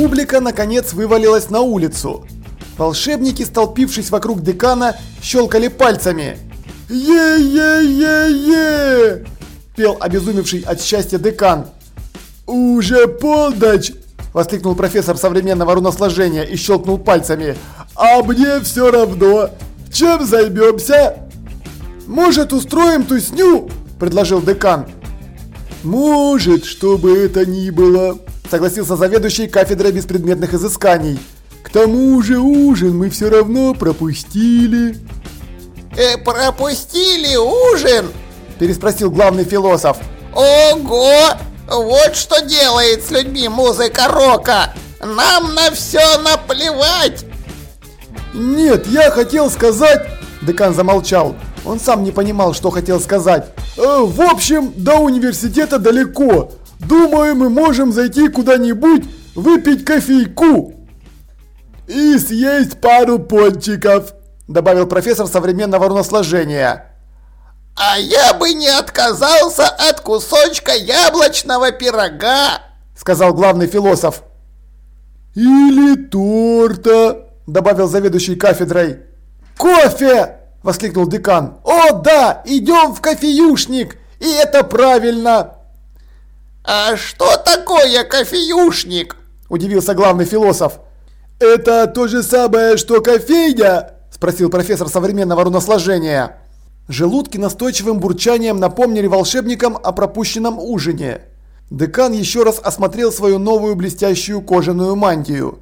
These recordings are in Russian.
Публика наконец вывалилась на улицу. Волшебники, столпившись вокруг декана, щелкали пальцами. «Е-е-е-е!» – пел обезумевший от счастья декан. «Уже полночь!» – воскликнул профессор современного руносложения и щелкнул пальцами. «А мне все равно! Чем займемся?» «Может, устроим тусню?» – предложил декан. «Может, что бы это ни было», – согласился заведующий кафедрой беспредметных изысканий. «К тому же ужин мы все равно пропустили». «Э, пропустили ужин?» – переспросил главный философ. «Ого! Вот что делает с людьми музыка рока! Нам на все наплевать!» «Нет, я хотел сказать...» Декан замолчал. Он сам не понимал, что хотел сказать. Э, «В общем, до университета далеко. Думаю, мы можем зайти куда-нибудь, выпить кофейку». «И съесть пару пончиков», добавил профессор современного руносложения. «А я бы не отказался от кусочка яблочного пирога», сказал главный философ. «Или торта», добавил заведующий кафедрой. «Кофе!» – воскликнул декан. «О, да! Идем в кофеюшник! И это правильно!» «А что такое кофеюшник?» – удивился главный философ. «Это то же самое, что кофейня!» – спросил профессор современного руносложения. Желудки настойчивым бурчанием напомнили волшебникам о пропущенном ужине. Декан еще раз осмотрел свою новую блестящую кожаную мантию.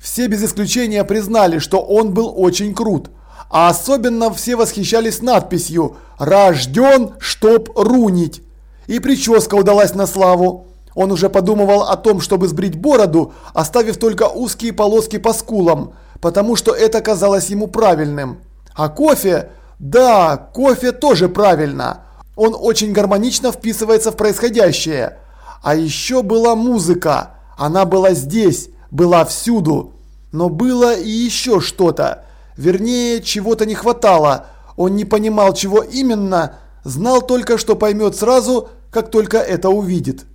Все без исключения признали, что он был очень крут. А особенно все восхищались надписью «Рожден, чтоб рунить». И прическа удалась на славу. Он уже подумывал о том, чтобы сбрить бороду, оставив только узкие полоски по скулам, потому что это казалось ему правильным. А кофе? Да, кофе тоже правильно. Он очень гармонично вписывается в происходящее. А еще была музыка. Она была здесь, была всюду. Но было и еще что-то. Вернее, чего-то не хватало. Он не понимал, чего именно, знал только, что поймет сразу, как только это увидит.